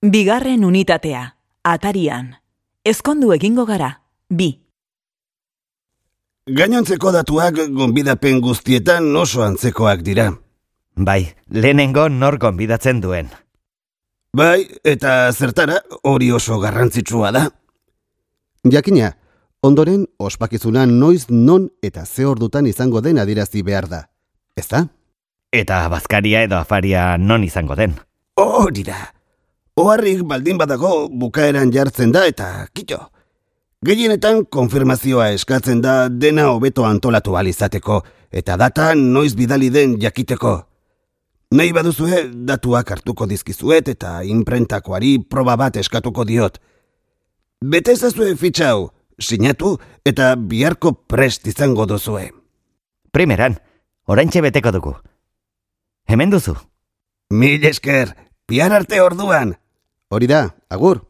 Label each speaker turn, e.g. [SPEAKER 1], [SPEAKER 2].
[SPEAKER 1] Bigarren unitatea, atarian. Ezkondu egingo gara, bi.
[SPEAKER 2] Gainontzeko datuak gonbidapen guztietan oso antzekoak dira.
[SPEAKER 3] Bai, lehenengo nor gonbidatzen duen.
[SPEAKER 2] Bai, eta zertara hori oso garrantzitsua da.
[SPEAKER 4] Jakina, ondoren ospakizuna noiz non eta ze ordutan izango den adirazi behar da. Ez da?
[SPEAKER 3] Eta bazkaria edo afaria non izango den.
[SPEAKER 2] Hori da. Oharrik baldin badago bukaeran jartzen da eta kito. Gehienetan konfirmazioa eskatzen da dena hobeto antolatu alizateko eta data noiz bidali den jakiteko. Nahi baduzue datuak hartuko dizkizuet eta imprentakoari proba bat eskatuko diot. Bete ezazue fitxau, sinatu eta biharko prest izango duzue.
[SPEAKER 3] Primeran, oraintxe beteko dugu. Hemen duzu.
[SPEAKER 2] Mil esker, bihar arte orduan.
[SPEAKER 4] Hori da, agur.